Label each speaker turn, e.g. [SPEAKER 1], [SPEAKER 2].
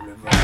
[SPEAKER 1] remember.